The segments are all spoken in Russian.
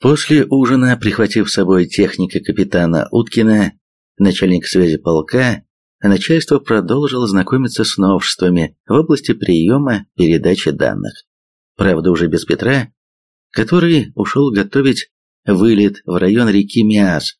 После ужина, прихватив с собой техника капитана Уткина, начальник связи полка, начальство продолжило знакомиться с новшествами в области приема передачи данных. Правда, уже без Петра, который ушел готовить вылет в район реки Миас.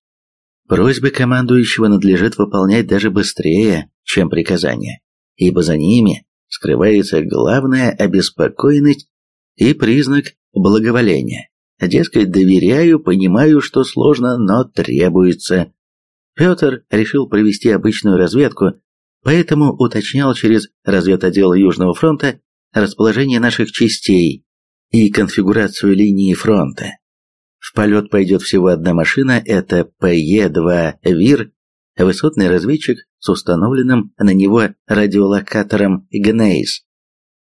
Просьбы командующего надлежит выполнять даже быстрее, чем приказания, ибо за ними скрывается главная обеспокоенность и признак благоволения. Дескать, доверяю, понимаю, что сложно, но требуется. Петр решил провести обычную разведку, поэтому уточнял через разведотдел Южного фронта расположение наших частей и конфигурацию линии фронта. В полет пойдет всего одна машина, это ПЕ-2 ВИР, высотный разведчик с установленным на него радиолокатором ГНЕЙС,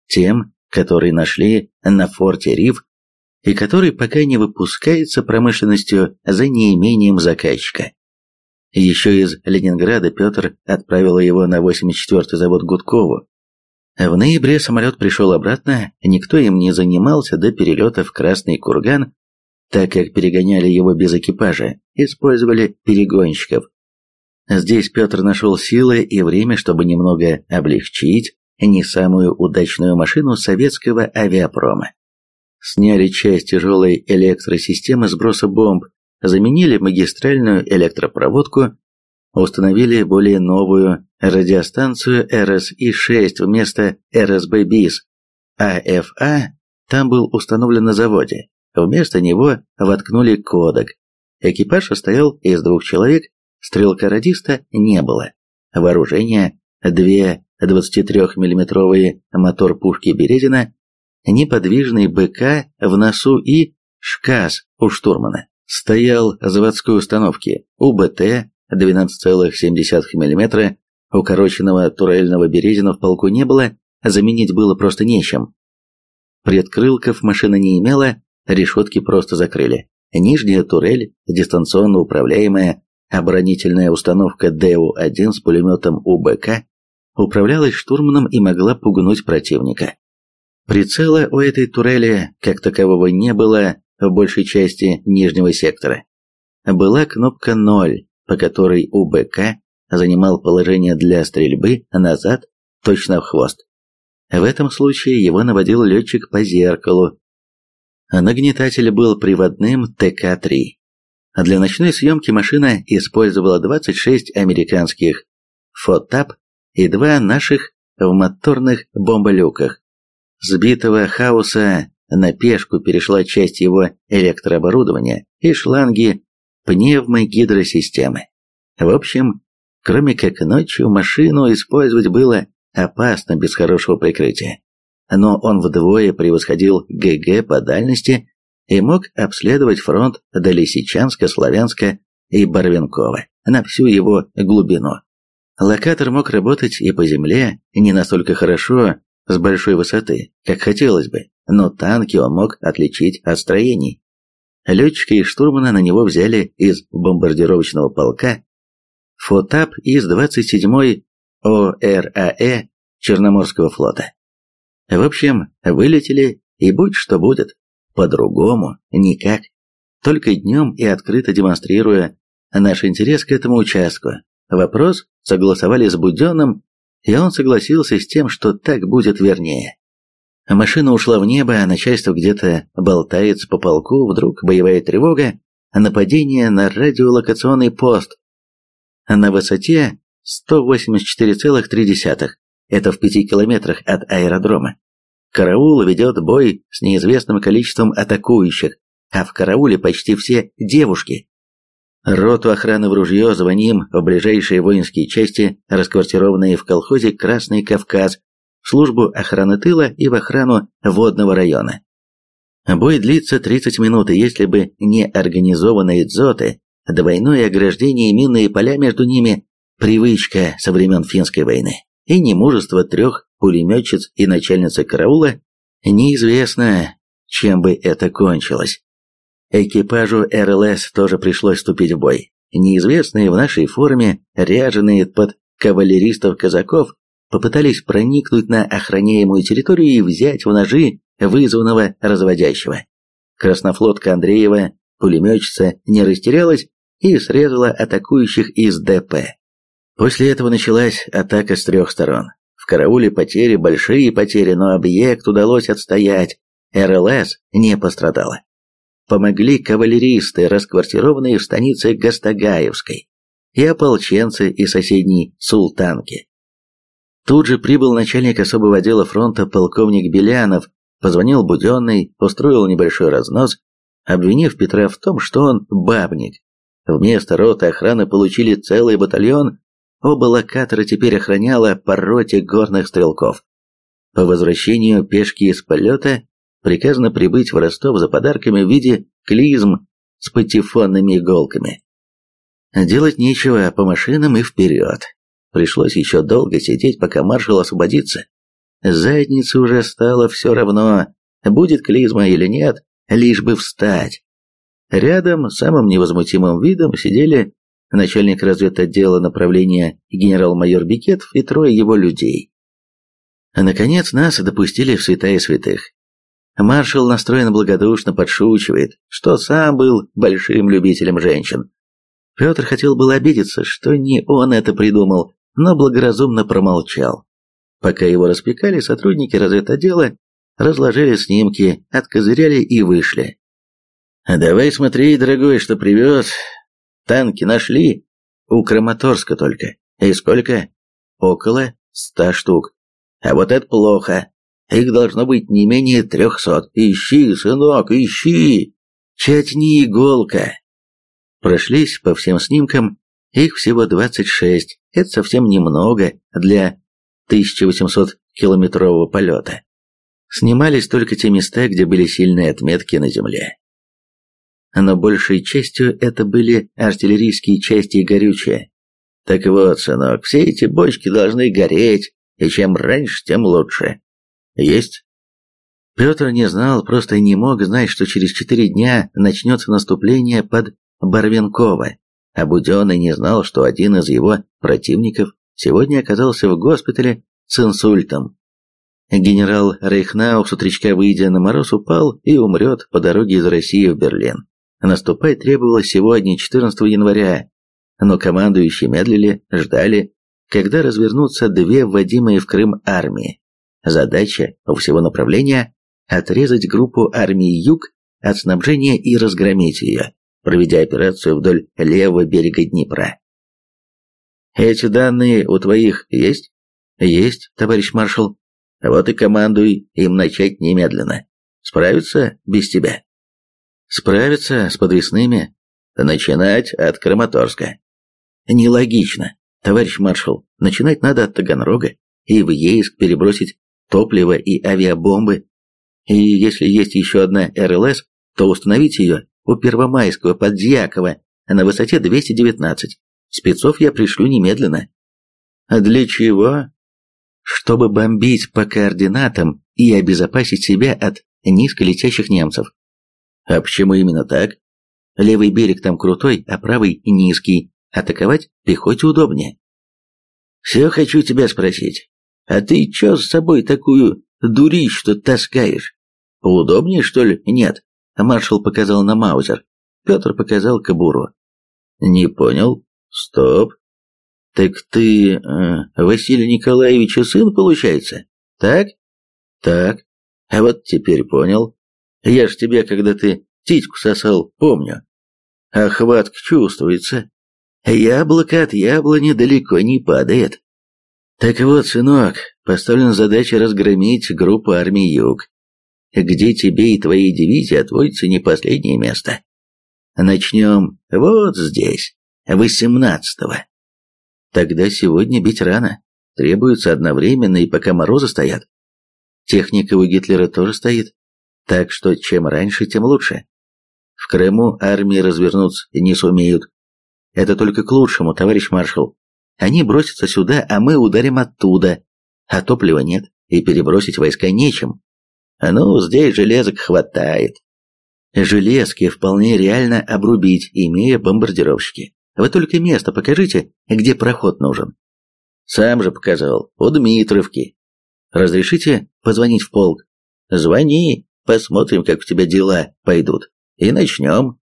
тем, который нашли на форте Риф и который пока не выпускается промышленностью за неимением заказчика. Еще из Ленинграда Петр отправил его на 84-й завод Гудкову. В ноябре самолет пришел обратно, никто им не занимался до перелета в Красный Курган, так как перегоняли его без экипажа, использовали перегонщиков. Здесь Петр нашел силы и время, чтобы немного облегчить не самую удачную машину советского авиапрома. Сняли часть тяжелой электросистемы сброса бомб, заменили магистральную электропроводку, установили более новую радиостанцию РСИ-6 вместо РСБ-БИС. АФА там был установлен на заводе. Вместо него воткнули кодек. Экипаж состоял из двух человек, стрелка-радиста не было. Вооружение – две 23-миллиметровые мотор пушки Березина, неподвижный БК в носу и ШКАС у штурмана. Стоял заводской установки УБТ 12,7 мм, укороченного турельного Березина в полку не было, заменить было просто нечем. Предкрылков машина не имела, решетки просто закрыли. Нижняя турель, дистанционно управляемая оборонительная установка ДУ-1 с пулеметом УБК, управлялась штурманом и могла пугнуть противника. Прицела у этой турели, как такового, не было в большей части нижнего сектора. Была кнопка 0, по которой УБК занимал положение для стрельбы назад, точно в хвост. В этом случае его наводил летчик по зеркалу. Нагнетатель был приводным ТК-3. Для ночной съемки машина использовала 26 американских фотап и два наших в моторных бомболюках. Сбитого хаоса на пешку перешла часть его электрооборудования и шланги пневмогидросистемы. В общем, кроме как ночью машину использовать было опасно без хорошего прикрытия. Но он вдвое превосходил ГГ по дальности и мог обследовать фронт до Лисичанска, Славянска и Барвинкова на всю его глубину. Локатор мог работать и по земле, не настолько хорошо, с большой высоты, как хотелось бы, но танки он мог отличить от строений. Летчика и штурмана на него взяли из бомбардировочного полка ФОТАП из 27-й ОРАЭ Черноморского флота. В общем, вылетели, и будь что будет, по-другому никак. Только днем и открыто демонстрируя наш интерес к этому участку. Вопрос согласовали с Буденным, и он согласился с тем, что так будет вернее. Машина ушла в небо, а начальство где-то болтается по полку, вдруг боевая тревога, нападение на радиолокационный пост. На высоте 184,3, это в пяти километрах от аэродрома. Караул ведет бой с неизвестным количеством атакующих, а в карауле почти все девушки. Роту охраны в ружье звоним в ближайшие воинские части, расквартированные в колхозе «Красный Кавказ», в службу охраны тыла и в охрану водного района. Бой длится 30 минут, и если бы не организованные дзоты, двойное ограждение и минные поля между ними – привычка со времен финской войны, и немужество трех пулеметчиц и начальницы караула, неизвестно, чем бы это кончилось. Экипажу РЛС тоже пришлось вступить в бой. Неизвестные в нашей форме, ряженые под кавалеристов-казаков, попытались проникнуть на охраняемую территорию и взять в ножи вызванного разводящего. Краснофлотка Андреева пулеметчица не растерялась и срезала атакующих из ДП. После этого началась атака с трех сторон. В карауле потери, большие потери, но объект удалось отстоять. РЛС не пострадала. Помогли кавалеристы, расквартированные в станице Гастагаевской, и ополченцы из соседней Султанки. Тут же прибыл начальник особого отдела фронта полковник Белянов, позвонил Буденный, устроил небольшой разнос, обвинив Петра в том, что он бабник. Вместо роты охраны получили целый батальон, оба локатора теперь охраняла по роте горных стрелков. По возвращению пешки из полета приказано прибыть в Ростов за подарками в виде клизм с патефонными иголками. Делать нечего, по машинам и вперед. Пришлось еще долго сидеть, пока маршал освободится. Заднице уже стало все равно, будет клизма или нет, лишь бы встать. Рядом самым невозмутимым видом сидели начальник разведотдела направления генерал-майор Бикетов и трое его людей. Наконец нас допустили в святая святых. Маршал настроен благодушно подшучивает, что сам был большим любителем женщин. Петр хотел было обидеться, что не он это придумал, но благоразумно промолчал. Пока его распекали, сотрудники разведотдела разложили снимки, откозыряли и вышли. «А давай смотри, дорогой, что привез. Танки нашли. У Краматорска только. И сколько? Около ста штук. А вот это плохо. Их должно быть не менее трехсот. Ищи, сынок, ищи. Чатни иголка. Прошлись по всем снимкам. Их всего 26. Это совсем немного для 1800-километрового полета. Снимались только те места, где были сильные отметки на земле. Но большей частью это были артиллерийские части и горючее. Так вот, сынок, все эти бочки должны гореть, и чем раньше, тем лучше. Есть? Петр не знал, просто не мог знать, что через четыре дня начнется наступление под Барвенково. А Буденный не знал, что один из его противников сегодня оказался в госпитале с инсультом. Генерал Рейхнау с утречка выйдя на мороз упал и умрет по дороге из России в Берлин. Наступать требовалось сегодня, 14 января, но командующие медлили, ждали, когда развернутся две вводимые в Крым армии. Задача у всего направления – отрезать группу армии Юг от снабжения и разгромить ее, проведя операцию вдоль левого берега Днепра. Эти данные у твоих есть? Есть, товарищ маршал. Вот и командуй им начать немедленно. Справиться без тебя. Справиться с подвесными. Начинать от Краматорска. Нелогично, товарищ маршал. Начинать надо от Таганрога и в Ейск перебросить топливо и авиабомбы. И если есть еще одна РЛС, то установить ее у Первомайского под Дьяково на высоте 219. Спецов я пришлю немедленно. А для чего? Чтобы бомбить по координатам и обезопасить себя от низколетящих немцев. А почему именно так? Левый берег там крутой, а правый низкий. Атаковать пехоте удобнее. Все хочу тебя спросить. А ты чё с собой такую дурищ что таскаешь? Удобнее, что ли? Нет. Маршал показал на Маузер. Петр показал кобуру. Не понял. Стоп. Так ты э, Василия Николаевича сын, получается? Так? Так. А вот теперь понял. Я ж тебя, когда ты титьку сосал, помню. Охватка чувствуется. Яблоко от яблони далеко не падает. Так вот, сынок, поставлена задача разгромить группу армии Юг, где тебе и твоей дивизии отводится не последнее место. Начнем вот здесь, восемнадцатого. Тогда сегодня бить рано. Требуется одновременно и пока морозы стоят. Техника у Гитлера тоже стоит. Так что чем раньше, тем лучше. В Крыму армии развернуться не сумеют. Это только к лучшему, товарищ маршал. Они бросятся сюда, а мы ударим оттуда. А топлива нет, и перебросить войска нечем. Ну, здесь железок хватает. Железки вполне реально обрубить, имея бомбардировщики. Вы только место покажите, где проход нужен. Сам же показал, у Дмитровки. Разрешите позвонить в полк? Звони, посмотрим, как у тебя дела пойдут. И начнем.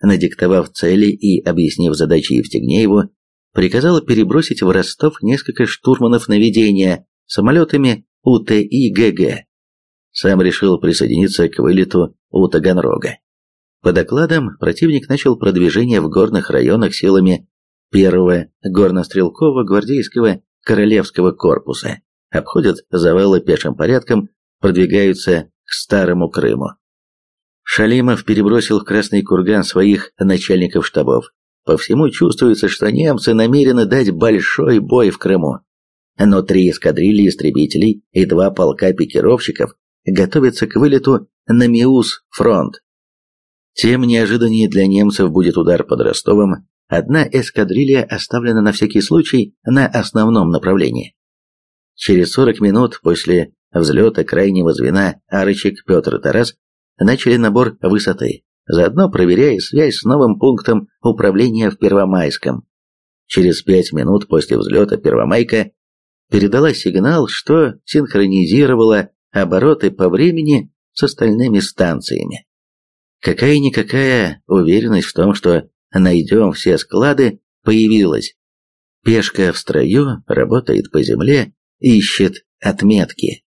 надиктовав цели и объяснив задачи Евстигнееву, приказала перебросить в Ростов несколько штурманов наведения самолетами УТИ-ГГ. Сам решил присоединиться к вылету у Таганрога. По докладам, противник начал продвижение в горных районах силами первого горнострелкового гвардейского королевского корпуса, обходят завалы пешим порядком, продвигаются к Старому Крыму. Шалимов перебросил в Красный Курган своих начальников штабов. По всему чувствуется, что немцы намерены дать большой бой в Крыму. Но три эскадрильи истребителей и два полка пикировщиков готовятся к вылету на Миус-фронт. Тем неожиданнее для немцев будет удар под Ростовом. Одна эскадрилья оставлена на всякий случай на основном направлении. Через 40 минут после взлета крайнего звена Арычек Петр Тарас начали набор высоты, заодно проверяя связь с новым пунктом управления в Первомайском. Через пять минут после взлета Первомайка передала сигнал, что синхронизировала обороты по времени с остальными станциями. Какая-никакая уверенность в том, что найдем все склады, появилась. Пешка в строю, работает по земле, ищет отметки.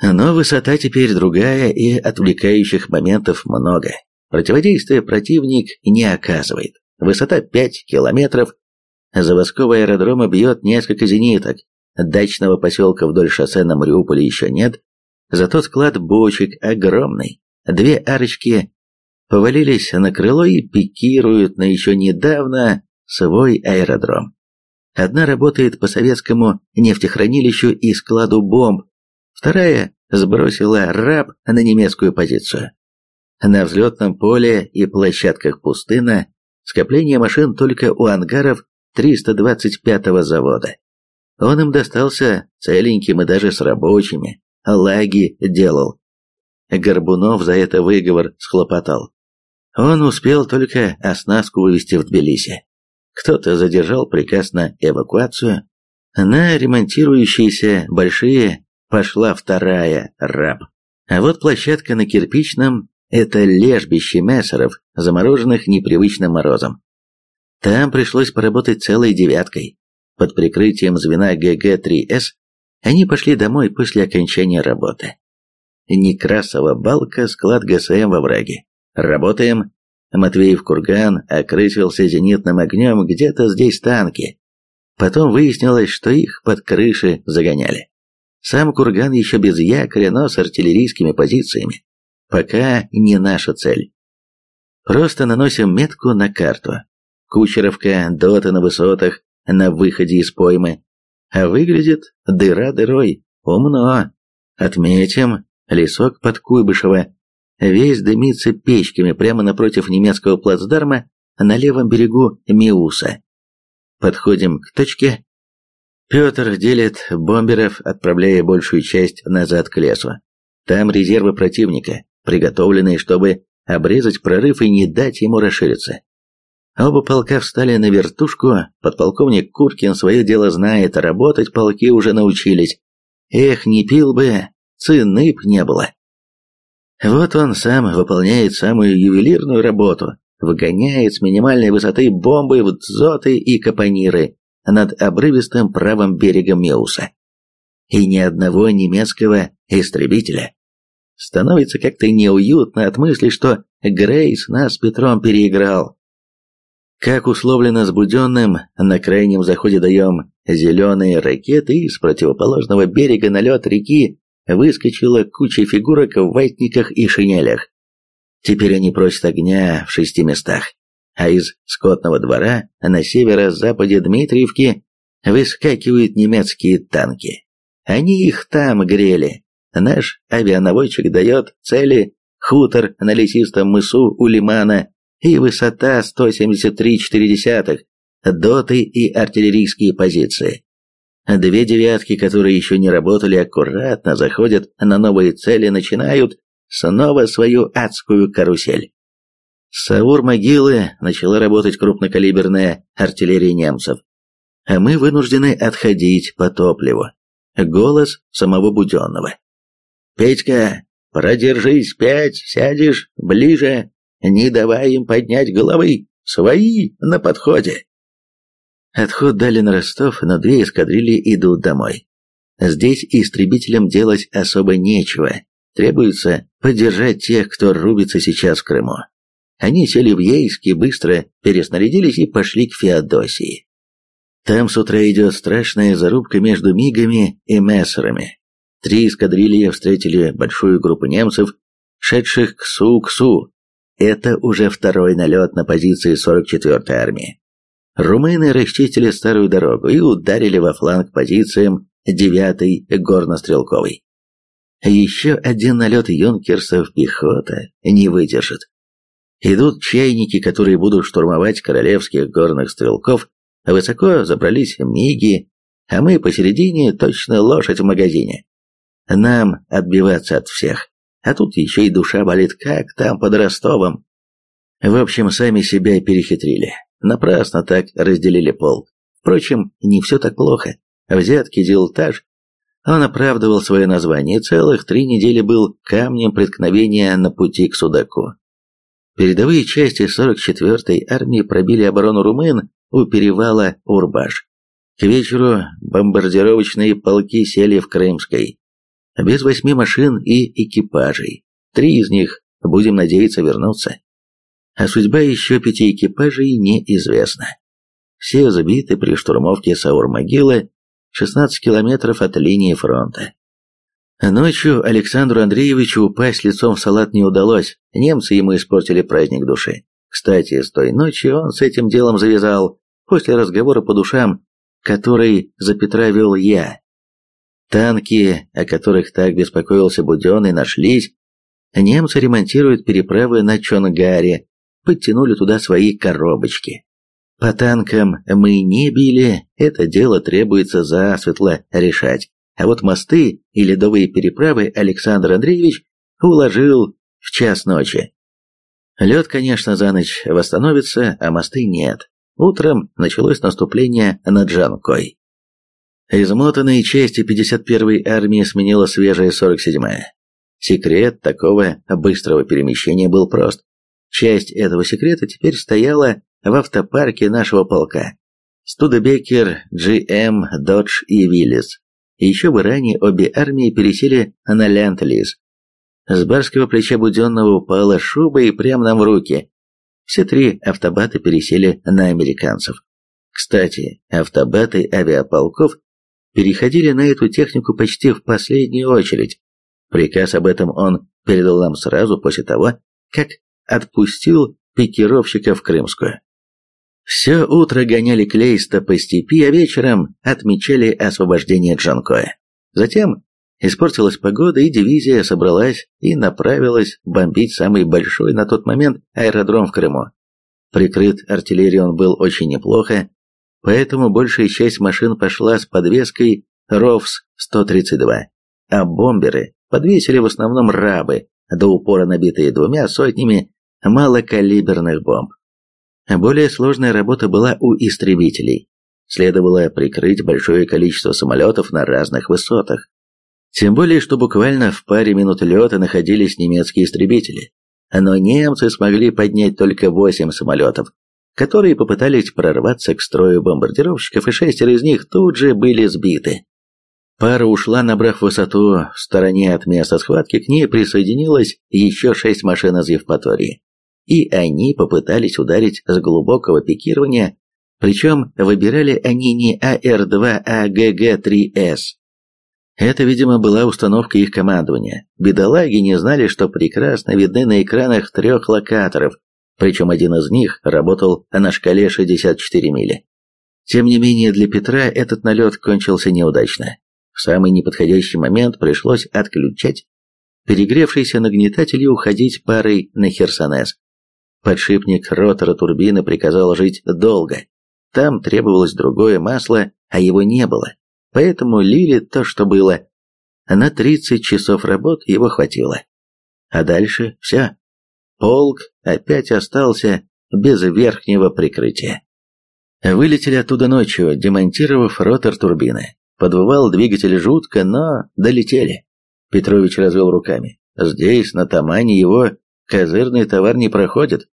Но высота теперь другая, и отвлекающих моментов много. Противодействия противник не оказывает. Высота 5 километров. Заводского аэродрома бьет несколько зениток. Дачного поселка вдоль шоссе на Мариуполе еще нет. Зато склад бочек огромный. Две арочки повалились на крыло и пикируют на еще недавно свой аэродром. Одна работает по советскому нефтехранилищу и складу бомб, Вторая сбросила раб на немецкую позицию. На взлетном поле и площадках пустына, скопление машин только у ангаров 325-го завода. Он им достался целеньким и даже с рабочими, лаги делал. Горбунов за это выговор схлопотал. Он успел только оснастку вывести в Тбилиси. Кто-то задержал приказ на эвакуацию. На ремонтирующиеся большие пошла вторая раб. А вот площадка на кирпичном – это лежбище мессеров, замороженных непривычным морозом. Там пришлось поработать целой девяткой. Под прикрытием звена ГГ-3С они пошли домой после окончания работы. Некрасова балка, склад ГСМ во враге. Работаем. Матвеев курган окрысился зенитным огнем, где-то здесь танки. Потом выяснилось, что их под крыши загоняли. Сам курган еще без якоря, но с артиллерийскими позициями. Пока не наша цель. Просто наносим метку на карту. Кучеровка, доты на высотах, на выходе из поймы. А выглядит дыра дырой. Умно. Отметим лесок под Куйбышево. Весь дымится печками прямо напротив немецкого плацдарма на левом берегу Миуса. Подходим к точке, Петр делит бомберов, отправляя большую часть назад к лесу. Там резервы противника, приготовленные, чтобы обрезать прорыв и не дать ему расшириться. Оба полка встали на вертушку, подполковник Куркин свое дело знает, работать полки уже научились. Эх, не пил бы, цены б не было. Вот он сам выполняет самую ювелирную работу, выгоняет с минимальной высоты бомбы в дзоты и капониры, над обрывистым правым берегом Меуса. И ни одного немецкого истребителя. Становится как-то неуютно от мысли, что Грейс нас с Петром переиграл. Как условлено с Буденным, на крайнем заходе даем зеленые ракеты, и с противоположного берега на лед реки выскочила куча фигурок в ватниках и шинелях. Теперь они просят огня в шести местах а из скотного двора на северо-западе Дмитриевки выскакивают немецкие танки. Они их там грели. Наш авианаводчик дает цели хутор на лесистом мысу у лимана и высота 173,4, доты и артиллерийские позиции. Две девятки, которые еще не работали, аккуратно заходят на новые цели, начинают снова свою адскую карусель. С Саур-могилы начала работать крупнокалиберная артиллерия немцев, а мы вынуждены отходить по топливу. Голос самого Буденного. «Петька, продержись пять, сядешь ближе, Не давай им поднять головы! Свои на подходе!» Отход дали на Ростов, но две эскадрильи идут домой. Здесь истребителям делать особо нечего. Требуется поддержать тех, кто рубится сейчас в Крыму. Они сели в Ейске, быстро переснарядились и пошли к Феодосии. Там с утра идет страшная зарубка между мигами и мессерами. Три эскадрильи встретили большую группу немцев, шедших к Су-Ксу. Это уже второй налет на позиции 44-й армии. Румыны расчистили старую дорогу и ударили во фланг позициям 9-й горнострелковой. Еще один налет юнкерсов пехота не выдержит. Идут чайники, которые будут штурмовать королевских горных стрелков, высоко забрались миги, а мы посередине точно лошадь в магазине. Нам отбиваться от всех. А тут еще и душа болит, как там под Ростовом. В общем, сами себя перехитрили. Напрасно так разделили полк. Впрочем, не все так плохо. Взятки делтаж. Он оправдывал свое название и целых три недели был камнем преткновения на пути к Судаку. Передовые части 44-й армии пробили оборону румын у перевала Урбаш. К вечеру бомбардировочные полки сели в Крымской. Без восьми машин и экипажей. Три из них, будем надеяться, вернутся. А судьба еще пяти экипажей неизвестна. Все забиты при штурмовке Саур-могилы, 16 километров от линии фронта. Ночью Александру Андреевичу упасть лицом в салат не удалось, немцы ему испортили праздник души. Кстати, с той ночи он с этим делом завязал, после разговора по душам, который за Петра вел я. Танки, о которых так беспокоился Буденный, нашлись. Немцы ремонтируют переправы на Чонгаре, подтянули туда свои коробочки. По танкам мы не били, это дело требуется засветло решать. А вот мосты и ледовые переправы Александр Андреевич уложил в час ночи. Лед, конечно, за ночь восстановится, а мосты нет. Утром началось наступление на Джанкой. Измотанные части 51-й армии сменила свежая 47-я. Секрет такого быстрого перемещения был прост. Часть этого секрета теперь стояла в автопарке нашего полка. Студебекер, GM, Dodge и Виллис. Еще бы ранее обе армии пересели на Ленд-Лиз. С барского плеча Буденного упала шуба и прямо нам в руки. Все три автобата пересели на американцев. Кстати, автобаты авиаполков переходили на эту технику почти в последнюю очередь. Приказ об этом он передал нам сразу после того, как отпустил пикировщиков в Крымскую. Все утро гоняли Клейста по степи, а вечером отмечали освобождение Джанкоя. Затем испортилась погода, и дивизия собралась и направилась бомбить самый большой на тот момент аэродром в Крыму. Прикрыт артиллерией он был очень неплохо, поэтому большая часть машин пошла с подвеской РОВС-132, а бомберы подвесили в основном рабы, до упора набитые двумя сотнями малокалиберных бомб. Более сложная работа была у истребителей. Следовало прикрыть большое количество самолетов на разных высотах. Тем более, что буквально в паре минут лета находились немецкие истребители. Но немцы смогли поднять только восемь самолетов, которые попытались прорваться к строю бомбардировщиков, и шестеро из них тут же были сбиты. Пара ушла, набрав высоту в стороне от места схватки, к ней присоединилось еще шесть машин из Евпатории и они попытались ударить с глубокого пикирования, причем выбирали они не АР-2, а ГГ-3С. Это, видимо, была установка их командования. Бедолаги не знали, что прекрасно видны на экранах трех локаторов, причем один из них работал на шкале 64 мили. Тем не менее, для Петра этот налет кончился неудачно. В самый неподходящий момент пришлось отключать перегревшийся нагнетатель и уходить парой на Херсонес. Подшипник ротора турбины приказал жить долго. Там требовалось другое масло, а его не было. Поэтому лили то, что было. На 30 часов работ его хватило. А дальше все. Полк опять остался без верхнего прикрытия. Вылетели оттуда ночью, демонтировав ротор турбины. Подвывал двигатель жутко, но долетели. Петрович развел руками. Здесь, на Тамане, его козырный товар не проходит.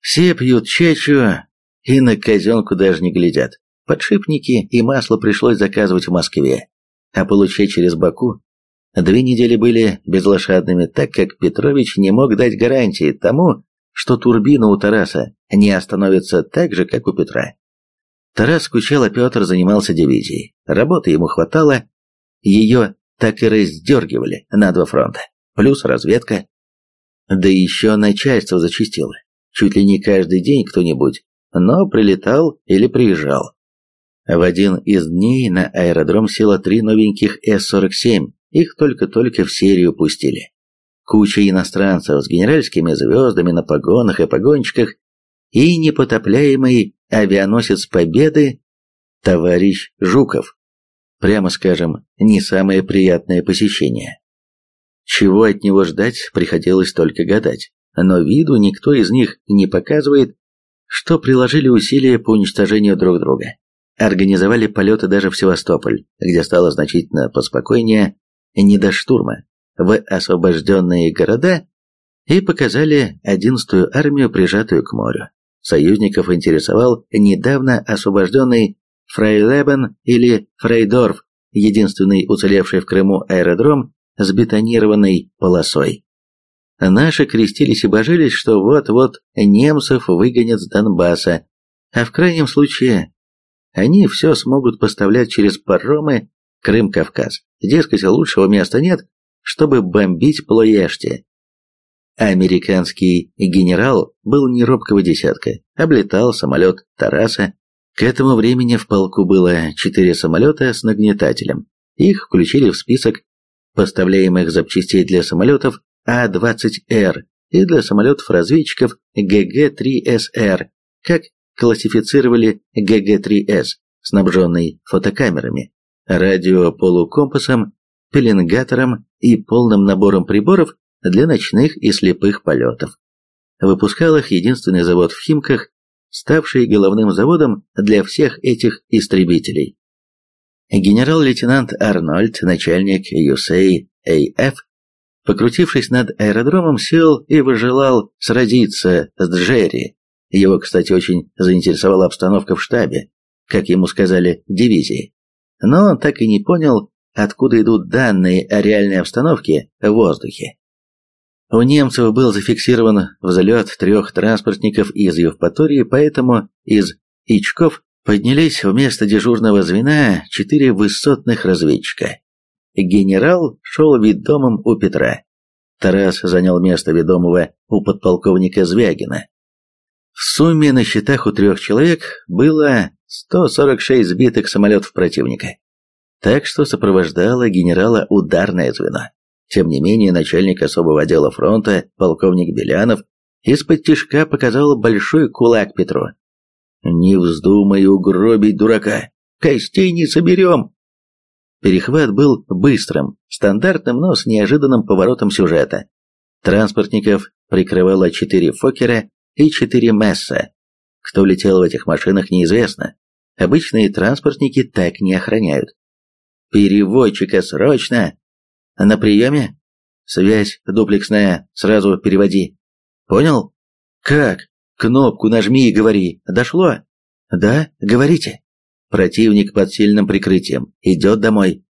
Все пьют чачу и на казенку даже не глядят. Подшипники и масло пришлось заказывать в Москве, а получать через Баку. Две недели были безлошадными, так как Петрович не мог дать гарантии тому, что турбина у Тараса не остановится так же, как у Петра. Тарас скучал, а Петр занимался дивизией. Работы ему хватало, ее так и раздергивали на два фронта, плюс разведка. Да еще начальство зачистило. Чуть ли не каждый день кто-нибудь, но прилетал или приезжал. В один из дней на аэродром село три новеньких С-47, их только-только в серию пустили. Куча иностранцев с генеральскими звездами на погонах и погончиках и непотопляемый авианосец Победы товарищ Жуков. Прямо скажем, не самое приятное посещение. Чего от него ждать, приходилось только гадать, но виду никто из них не показывает, что приложили усилия по уничтожению друг друга. Организовали полеты даже в Севастополь, где стало значительно поспокойнее, не до штурма, в освобожденные города и показали 11-ю армию, прижатую к морю. Союзников интересовал недавно освобожденный Фрейлебен или Фрейдорф, единственный уцелевший в Крыму аэродром с бетонированной полосой. Наши крестились и божились, что вот-вот немцев выгонят с Донбасса, а в крайнем случае они все смогут поставлять через паромы Крым-Кавказ. Дескать, лучшего места нет, чтобы бомбить Плоешти. Американский генерал был не робкого десятка, облетал самолет Тараса. К этому времени в полку было четыре самолета с нагнетателем. Их включили в список поставляемых запчастей для самолетов А-20Р и для самолетов-разведчиков ГГ-3СР, как классифицировали ГГ-3С, снабженный фотокамерами, радиополукомпасом, пеленгатором и полным набором приборов для ночных и слепых полетов. Выпускал их единственный завод в Химках, ставший головным заводом для всех этих истребителей. Генерал-лейтенант Арнольд, начальник USAAF, покрутившись над аэродромом, сел и выжелал сразиться с Джерри. Его, кстати, очень заинтересовала обстановка в штабе, как ему сказали, дивизии. Но так и не понял, откуда идут данные о реальной обстановке в воздухе. У немцев был зафиксирован взлет трех транспортников из Евпатории, поэтому из Ичков поднялись вместо дежурного звена четыре высотных разведчика. Генерал шел ведомым у Петра. Тарас занял место ведомого у подполковника Звягина. В сумме на счетах у трех человек было 146 сбитых самолетов противника. Так что сопровождало генерала ударное звено. Тем не менее, начальник особого отдела фронта, полковник Белянов, из-под тишка показал большой кулак Петру. «Не вздумай угробить дурака! Костей не соберем!» Перехват был быстрым, стандартным, но с неожиданным поворотом сюжета. Транспортников прикрывало четыре Фокера и четыре Месса. Кто летел в этих машинах, неизвестно. Обычные транспортники так не охраняют. «Переводчика срочно!» На приеме? Связь дуплексная, сразу переводи. Понял? Как? Кнопку нажми и говори. Дошло? Да, говорите. Противник под сильным прикрытием. Идет домой.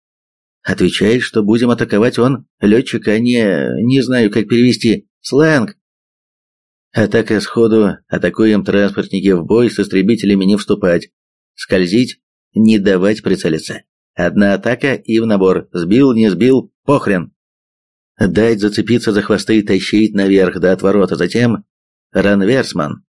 Отвечает, что будем атаковать он, летчик, а не... не знаю, как перевести. Сленг. Атака сходу, атакуем транспортники в бой, с истребителями не вступать. Скользить, не давать прицелиться. Одна атака и в набор. Сбил, не сбил, похрен. Дать зацепиться за хвосты и тащить наверх до отворота, затем ранверсман.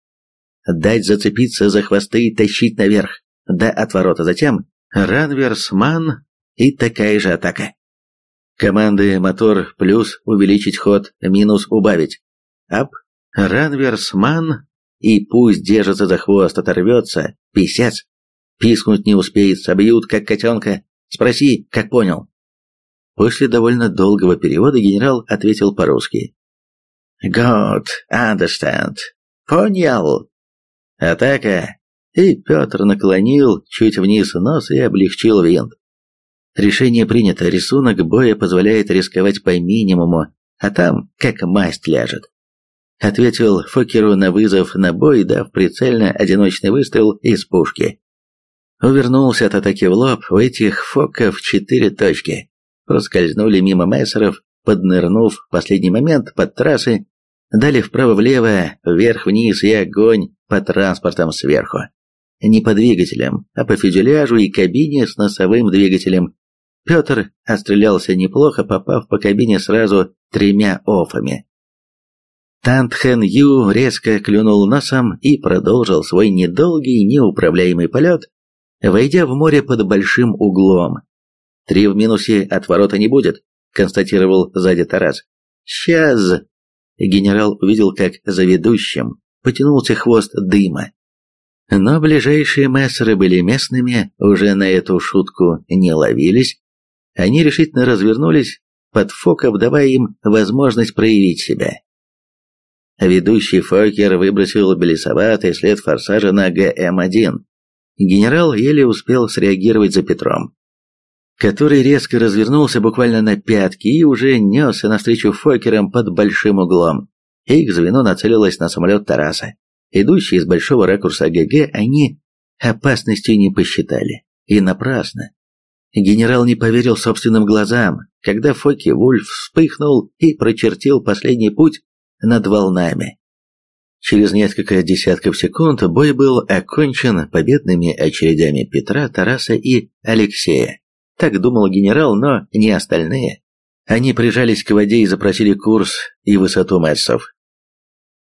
Дать зацепиться за хвосты и тащить наверх до отворота, затем ранверсман и такая же атака. Команды мотор плюс увеличить ход, минус убавить. Ап, ранверсман и пусть держится за хвост, оторвется, писец. Пискнуть не успеет, собьют, как котенка. Спроси, как понял». После довольно долгого перевода генерал ответил по-русски. «Good, understand. Понял. Атака!» И Петр наклонил чуть вниз нос и облегчил винт. Решение принято, рисунок боя позволяет рисковать по минимуму, а там как масть ляжет. Ответил Фокеру на вызов на бой, дав прицельно одиночный выстрел из пушки. Увернулся от атаки в лоб, у этих Фоков четыре точки. Проскользнули мимо мессеров, поднырнув в последний момент под трассы, дали вправо-влево, вверх-вниз и огонь по транспортам сверху. Не по двигателям, а по фюзеляжу и кабине с носовым двигателем. Петр отстрелялся неплохо, попав по кабине сразу тремя офами. Тантхен Ю резко клюнул носом и продолжил свой недолгий, неуправляемый полет, войдя в море под большим углом. «Три в минусе от ворота не будет», — констатировал сзади Тарас. «Сейчас!» Генерал увидел, как за ведущим потянулся хвост дыма. Но ближайшие мессеры были местными, уже на эту шутку не ловились. Они решительно развернулись под Фоков, давая им возможность проявить себя. Ведущий Фокер выбросил белесоватый след форсажа на ГМ-1. Генерал еле успел среагировать за Петром, который резко развернулся буквально на пятки и уже несся навстречу Фокерам под большим углом. Их звено нацелилось на самолет Тараса. Идущие из большого ракурса ГГ, они опасностью не посчитали. И напрасно. Генерал не поверил собственным глазам, когда Фоки Вульф вспыхнул и прочертил последний путь над волнами. Через несколько десятков секунд бой был окончен победными очередями Петра, Тараса и Алексея. Так думал генерал, но не остальные. Они прижались к воде и запросили курс и высоту мессов.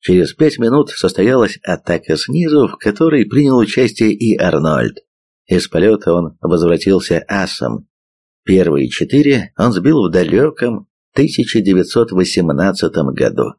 Через пять минут состоялась атака снизу, в которой принял участие и Арнольд. Из полета он возвратился асом. Первые четыре он сбил в далеком 1918 году.